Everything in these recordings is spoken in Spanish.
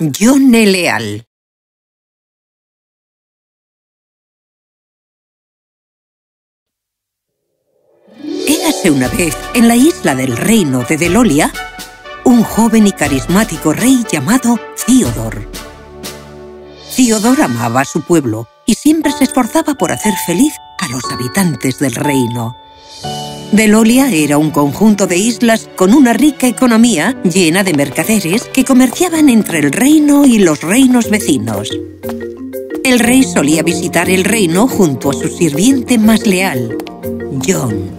John el Leal Érase una vez, en la isla del reino de Delolia, un joven y carismático rey llamado Theodor. Theodor amaba a su pueblo y siempre se esforzaba por hacer feliz a los habitantes del reino. Delolia era un conjunto de islas con una rica economía llena de mercaderes que comerciaban entre el reino y los reinos vecinos. El rey solía visitar el reino junto a su sirviente más leal, John.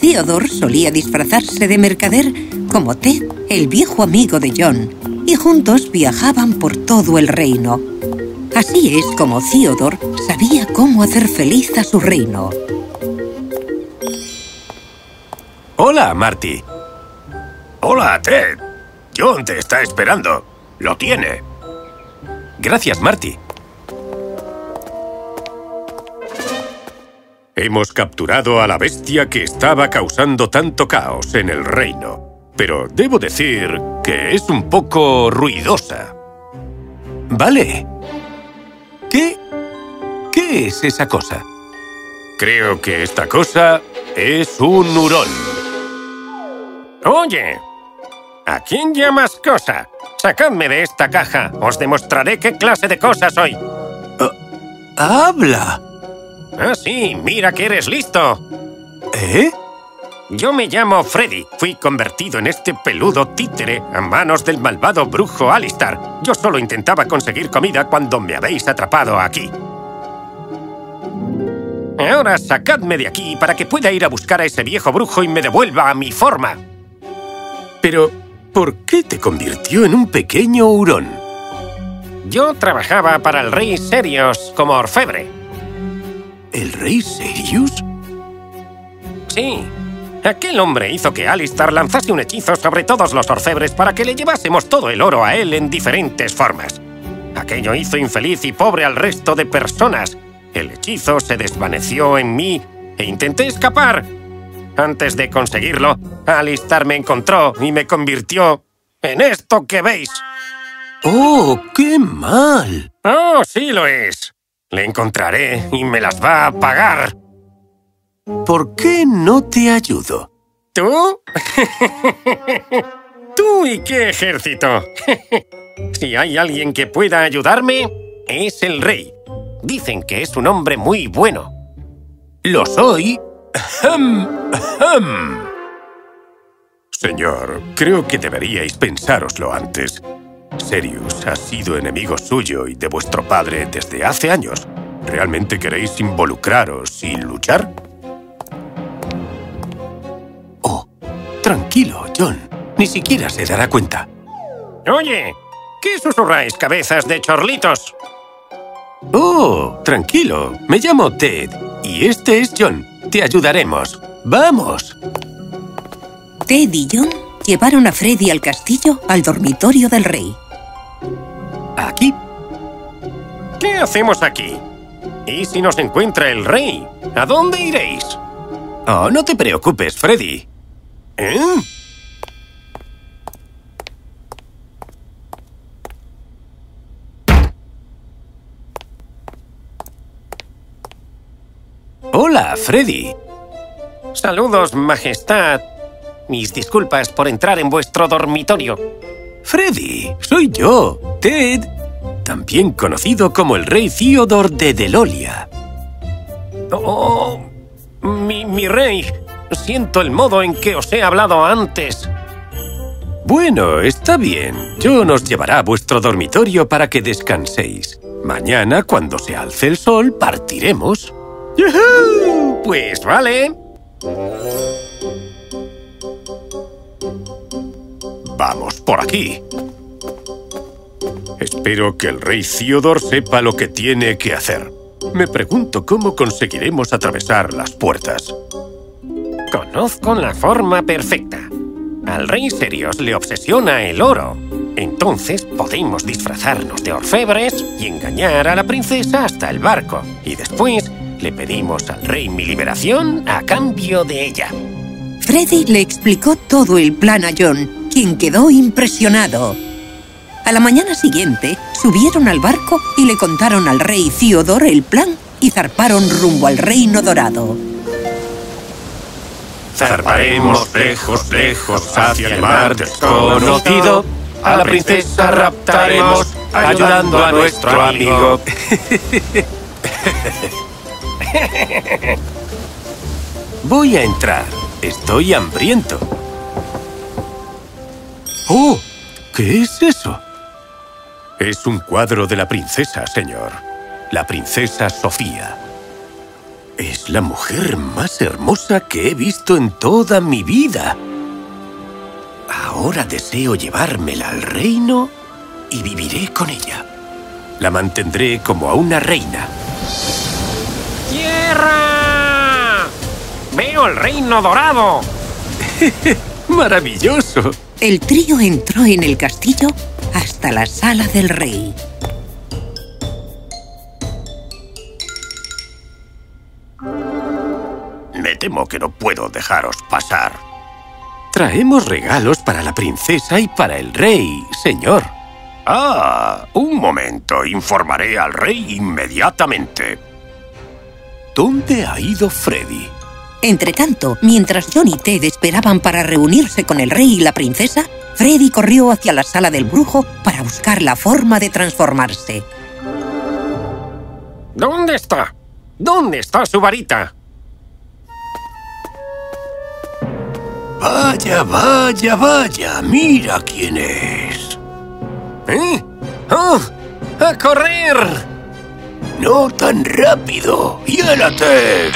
Theodore solía disfrazarse de mercader como Ted, el viejo amigo de John, y juntos viajaban por todo el reino. Así es como Theodore sabía cómo hacer feliz a su reino. Hola, Marty. Hola, Ted. John te está esperando. Lo tiene. Gracias, Marty. Hemos capturado a la bestia que estaba causando tanto caos en el reino. Pero debo decir que es un poco ruidosa. Vale. ¿Qué? ¿Qué es esa cosa? Creo que esta cosa es un hurón. Oye, ¿a quién llamas cosa? Sacadme de esta caja. Os demostraré qué clase de cosa soy. Uh, ¡Habla! Ah, sí, mira que eres listo. ¿Eh? Yo me llamo Freddy. Fui convertido en este peludo títere a manos del malvado brujo Alistar. Yo solo intentaba conseguir comida cuando me habéis atrapado aquí. Ahora sacadme de aquí para que pueda ir a buscar a ese viejo brujo y me devuelva a mi forma. Pero, ¿por qué te convirtió en un pequeño hurón? Yo trabajaba para el rey Serios como orfebre. ¿El rey Serius? Sí. Aquel hombre hizo que Alistar lanzase un hechizo sobre todos los orfebres para que le llevásemos todo el oro a él en diferentes formas. Aquello hizo infeliz y pobre al resto de personas. El hechizo se desvaneció en mí e intenté escapar. Antes de conseguirlo, Alistar me encontró y me convirtió en esto que veis. ¡Oh, qué mal! ¡Oh, sí lo es! Le encontraré y me las va a pagar. ¿Por qué no te ayudo? ¿Tú? ¿Tú y qué ejército? si hay alguien que pueda ayudarme, es el rey. Dicen que es un hombre muy bueno. ¿Lo soy? Señor, creo que deberíais pensároslo antes. Serius ha sido enemigo suyo y de vuestro padre desde hace años. ¿Realmente queréis involucraros y luchar? Oh, tranquilo, John. Ni siquiera se dará cuenta. Oye, ¿qué susurráis, cabezas de chorlitos? Oh, tranquilo. Me llamo Ted y este es John. Te ayudaremos. ¡Vamos! Ted y John llevaron a Freddy al castillo al dormitorio del rey. ¿Aquí? ¿Qué hacemos aquí? ¿Y si nos encuentra el rey? ¿A dónde iréis? Oh, no te preocupes, Freddy. ¿Eh? Hola, Freddy. Saludos, Majestad. Mis disculpas por entrar en vuestro dormitorio. Freddy, soy yo, Ted, también conocido como el rey Theodor de Delolia. Oh, mi, mi rey, siento el modo en que os he hablado antes. Bueno, está bien. Yo nos llevará a vuestro dormitorio para que descanséis. Mañana, cuando se alce el sol, partiremos. ¡Yujú! Pues vale. Vamos por aquí. Espero que el rey Theodor sepa lo que tiene que hacer. Me pregunto cómo conseguiremos atravesar las puertas. Conozco la forma perfecta. Al rey Serios le obsesiona el oro. Entonces podemos disfrazarnos de orfebres y engañar a la princesa hasta el barco. Y después le pedimos al rey mi liberación a cambio de ella. Freddy le explicó todo el plan a John, quien quedó impresionado. A la mañana siguiente, subieron al barco y le contaron al rey Theodore el plan y zarparon rumbo al Reino Dorado. Zarparemos lejos, lejos hacia el mar desconocido. A la princesa raptaremos, ayudando a nuestro amigo. Voy a entrar. Estoy hambriento. ¡Oh! ¿Qué es eso? Es un cuadro de la princesa, señor. La princesa Sofía. Es la mujer más hermosa que he visto en toda mi vida. Ahora deseo llevármela al reino y viviré con ella. La mantendré como a una reina. ¡Tierra! ¡Veo el reino dorado! ¡Maravilloso! El trío entró en el castillo hasta la sala del rey. Me temo que no puedo dejaros pasar. Traemos regalos para la princesa y para el rey, señor. Ah, un momento. Informaré al rey inmediatamente. ¿Dónde ha ido Freddy? Entretanto, mientras John y Ted esperaban para reunirse con el rey y la princesa, Freddy corrió hacia la sala del brujo para buscar la forma de transformarse. ¿Dónde está? ¿Dónde está su varita? Vaya, vaya, vaya. Mira quién es. ¿Eh? ¡Oh! ¡A correr! No tan rápido. ¡Hiélate!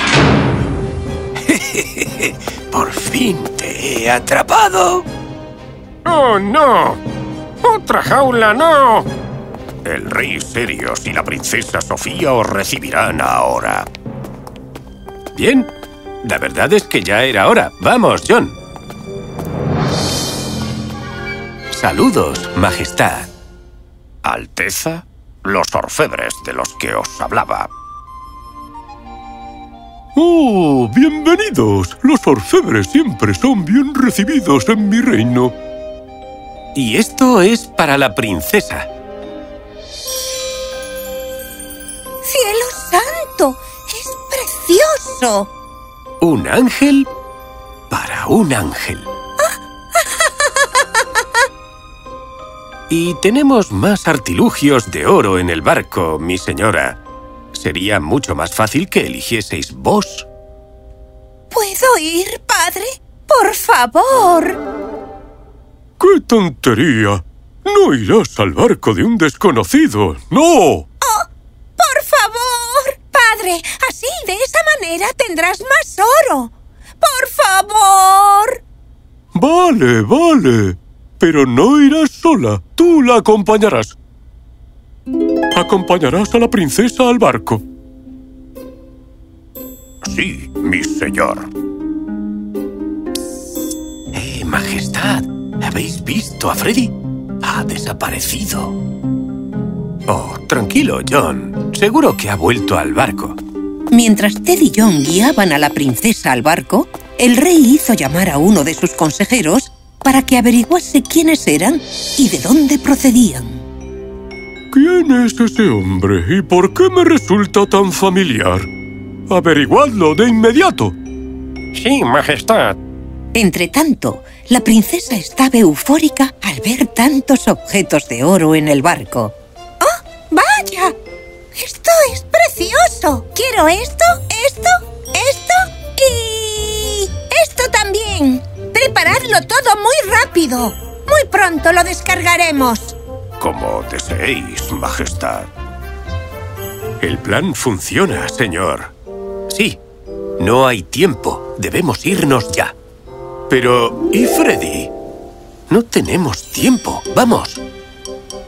Por fin te he atrapado. ¡Oh, no! ¡Otra jaula, no! El rey Serios y la princesa Sofía os recibirán ahora. Bien. La verdad es que ya era hora. Vamos, John. Saludos, Majestad. Alteza, los orfebres de los que os hablaba. ¡Oh, bienvenidos! Los orfebres siempre son bien recibidos en mi reino. Y esto es para la princesa. ¡Cielo santo! ¡Es precioso! Un ángel para un ángel. Y tenemos más artilugios de oro en el barco, mi señora. Sería mucho más fácil que eligieseis vos. ¿Puedo ir, padre? ¡Por favor! ¡Qué tontería! No irás al barco de un desconocido, ¡no! ¡Oh! ¡Por favor! Padre, así, de esa manera tendrás más oro. ¡Por favor! Vale, vale. Pero no irás sola. Tú la acompañarás. Acompañarás a la princesa al barco. Sí, mi señor. ¡Eh, Majestad! ¿Habéis visto a Freddy? Ha desaparecido. Oh, tranquilo, John. Seguro que ha vuelto al barco. Mientras Ted y John guiaban a la princesa al barco, el rey hizo llamar a uno de sus consejeros para que averiguase quiénes eran y de dónde procedían. ¿Quién es ese hombre y por qué me resulta tan familiar? Averiguadlo de inmediato. Sí, Majestad. Entretanto, la princesa estaba eufórica al ver tantos objetos de oro en el barco. ¡Oh, vaya! ¡Esto es precioso! Quiero esto, esto, esto y... esto también. Preparadlo todo muy rápido. Muy pronto lo descargaremos. Como deseéis, Majestad. El plan funciona, señor. Sí, no hay tiempo. Debemos irnos ya. Pero, ¿y Freddy? No tenemos tiempo. Vamos.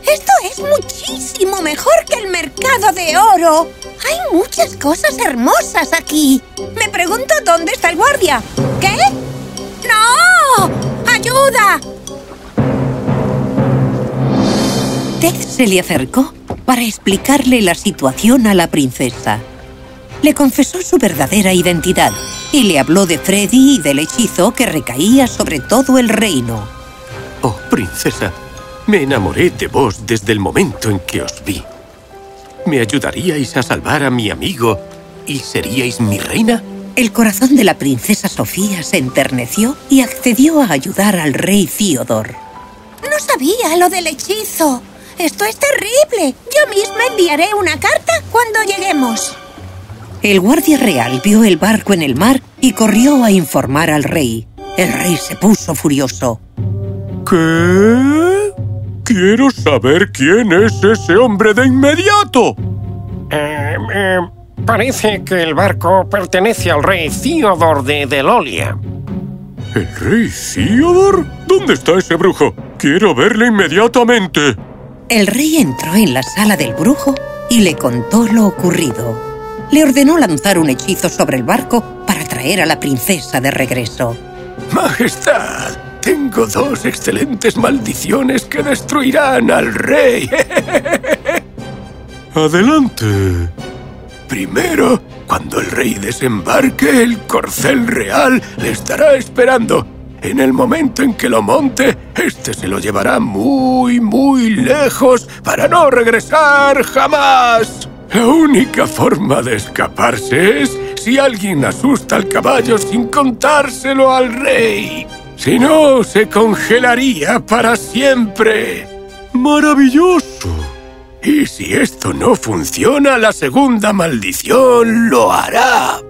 Esto es muchísimo mejor que el mercado de oro. Hay muchas cosas hermosas aquí. Me pregunto dónde está el guardia. ¿Qué? ¡Ayuda! Ted se le acercó para explicarle la situación a la princesa. Le confesó su verdadera identidad y le habló de Freddy y del hechizo que recaía sobre todo el reino. Oh, princesa, Me enamoré de vos desde el momento en que os vi. ¿Me ayudaríais a salvar a mi amigo y seríais mi reina? El corazón de la princesa Sofía se enterneció y accedió a ayudar al rey Theodor. No sabía lo del hechizo. Esto es terrible. Yo misma enviaré una carta cuando lleguemos. El guardia real vio el barco en el mar y corrió a informar al rey. El rey se puso furioso. ¿Qué? Quiero saber quién es ese hombre de inmediato. Eh, eh, parece que el barco pertenece al rey Theodor de Delolia. ¿El rey Theodor? ¿Dónde está ese brujo? Quiero verle inmediatamente. El rey entró en la sala del brujo y le contó lo ocurrido. Le ordenó lanzar un hechizo sobre el barco para traer a la princesa de regreso. Majestad, tengo dos excelentes maldiciones que destruirán al rey. Adelante. Primero, cuando el rey desembarque, el corcel real le estará esperando. En el momento en que lo monte, este se lo llevará muy, muy lejos para no regresar jamás. La única forma de escaparse es si alguien asusta al caballo sin contárselo al rey. Si no, se congelaría para siempre. ¡Maravilloso! Y si esto no funciona, la segunda maldición lo hará.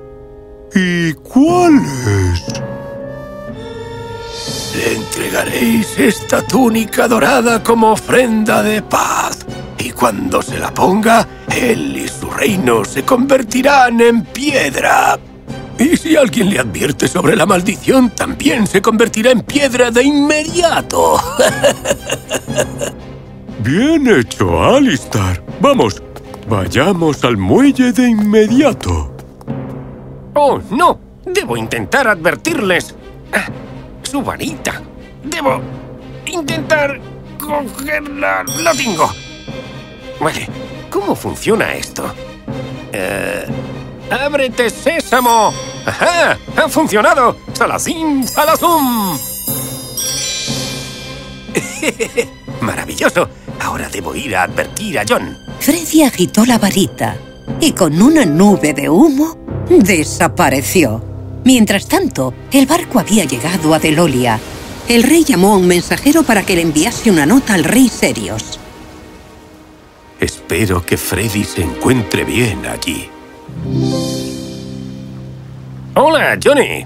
¿Y cuál es? Le entregaréis esta túnica dorada como ofrenda de paz. Y cuando se la ponga, él y su reino se convertirán en piedra. Y si alguien le advierte sobre la maldición, también se convertirá en piedra de inmediato. Bien hecho, Alistar. Vamos, vayamos al muelle de inmediato. ¡Oh, no! Debo intentar advertirles. Ah, su varita. Debo intentar cogerla. ¡Lo tengo! Vale, ¿cómo funciona esto? Eh, ¡Ábrete, sésamo! ¡Ajá! ¡Ha funcionado! ¡Salazín, salazum! ¡Maravilloso! Ahora debo ir a advertir a John. Freddy agitó la varita y con una nube de humo desapareció. Mientras tanto, el barco había llegado a Delolia. El rey llamó a un mensajero para que le enviase una nota al rey Serios. Espero que Freddy se encuentre bien allí. Hola, Johnny.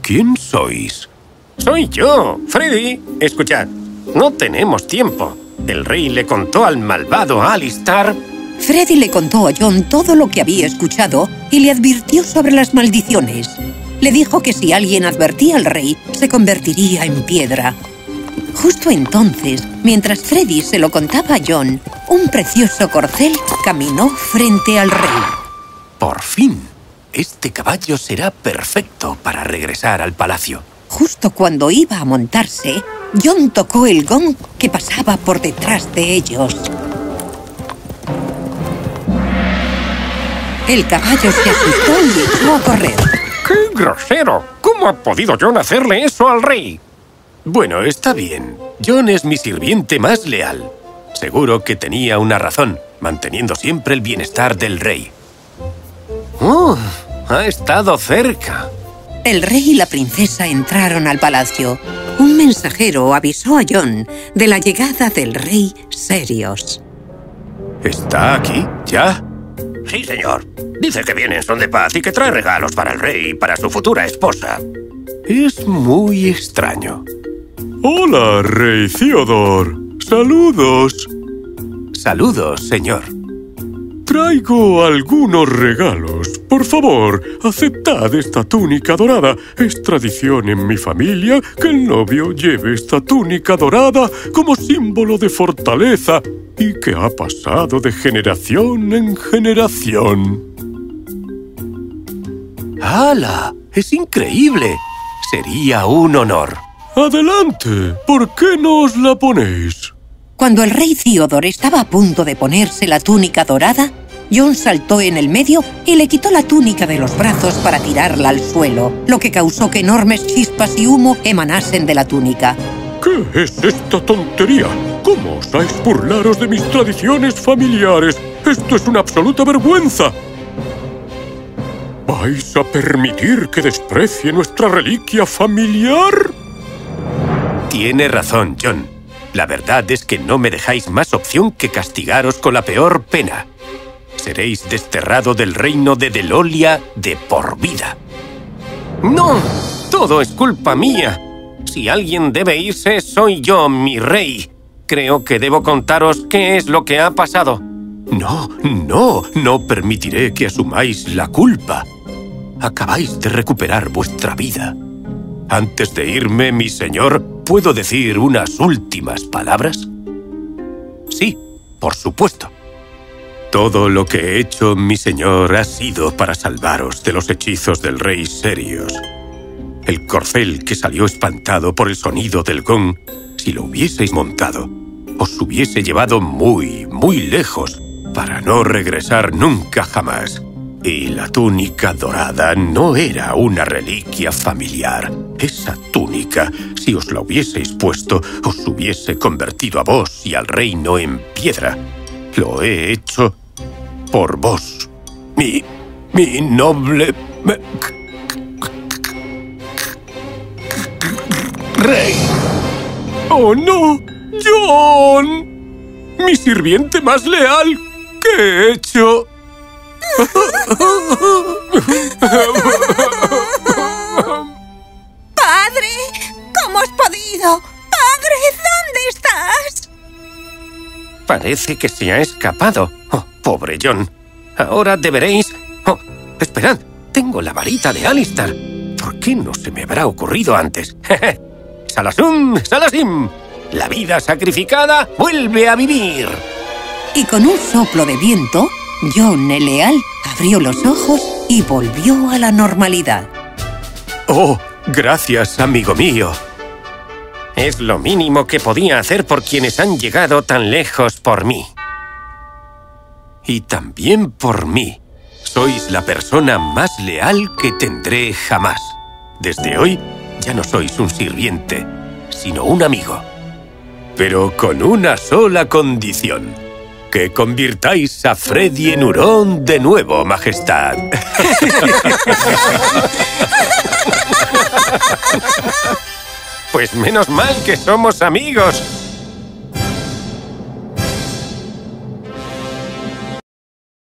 ¿Quién sois? Soy yo, Freddy. Escuchad, no tenemos tiempo. El rey le contó al malvado Alistar... Freddy le contó a John todo lo que había escuchado y le advirtió sobre las maldiciones. Le dijo que si alguien advertía al rey, se convertiría en piedra. Justo entonces, mientras Freddy se lo contaba a John, un precioso corcel caminó frente al rey. Por fin, este caballo será perfecto para regresar al palacio. Justo cuando iba a montarse, John tocó el gong que pasaba por detrás de ellos. El caballo se asustó y echó a correr. ¡Qué grosero! ¿Cómo ha podido John hacerle eso al rey? Bueno, está bien. John es mi sirviente más leal. Seguro que tenía una razón, manteniendo siempre el bienestar del rey. ¡Oh! Ha estado cerca. El rey y la princesa entraron al palacio. Mensajero avisó a John de la llegada del rey Serios. ¿Está aquí? ¿Ya? Sí, señor. Dice que viene en son de paz y que trae regalos para el rey y para su futura esposa. Es muy extraño. Hola, rey Theodor. Saludos. Saludos, señor. Traigo algunos regalos. Por favor, aceptad esta túnica dorada. Es tradición en mi familia que el novio lleve esta túnica dorada como símbolo de fortaleza y que ha pasado de generación en generación. ¡Hala! ¡Es increíble! Sería un honor. Adelante. ¿Por qué no os la ponéis? Cuando el rey Theodor estaba a punto de ponerse la túnica dorada, John saltó en el medio y le quitó la túnica de los brazos para tirarla al suelo, lo que causó que enormes chispas y humo emanasen de la túnica. ¿Qué es esta tontería? ¿Cómo osáis burlaros de mis tradiciones familiares? ¡Esto es una absoluta vergüenza! ¿Vais a permitir que desprecie nuestra reliquia familiar? Tiene razón, John. La verdad es que no me dejáis más opción que castigaros con la peor pena. Seréis desterrado del reino de Delolia de por vida. ¡No! Todo es culpa mía. Si alguien debe irse, soy yo, mi rey. Creo que debo contaros qué es lo que ha pasado. No, no, no permitiré que asumáis la culpa. Acabáis de recuperar vuestra vida. Antes de irme, mi señor, ¿puedo decir unas últimas palabras? Sí, por supuesto. Todo lo que he hecho, mi señor, ha sido para salvaros de los hechizos del rey Serios. El corcel que salió espantado por el sonido del gong, si lo hubieseis montado, os hubiese llevado muy, muy lejos para no regresar nunca jamás. Y la túnica dorada no era una reliquia familiar. Esa túnica, si os la hubieseis puesto, os hubiese convertido a vos y al reino en piedra. Lo he hecho por vos, mi... mi noble... rey. ¡Oh, no! ¡John! ¡Mi sirviente más leal! ¿Qué he hecho? ¡Padre! ¿Cómo has podido? ¡Padre! ¿Dónde estás? Parece que se ha escapado. Oh, pobre John. Ahora deberéis... Oh, esperad. Tengo la varita de Alistar. ¿Por qué no se me habrá ocurrido antes? ¡Salasum! ¡Salasim! La vida sacrificada vuelve a vivir. Y con un soplo de viento, John el Leal abrió los ojos y volvió a la normalidad. ¡Oh, gracias, amigo mío! Es lo mínimo que podía hacer por quienes han llegado tan lejos por mí. Y también por mí. Sois la persona más leal que tendré jamás. Desde hoy ya no sois un sirviente, sino un amigo. Pero con una sola condición. Que convirtáis a Freddy en hurón de nuevo, Majestad. Pues menos mal que somos amigos.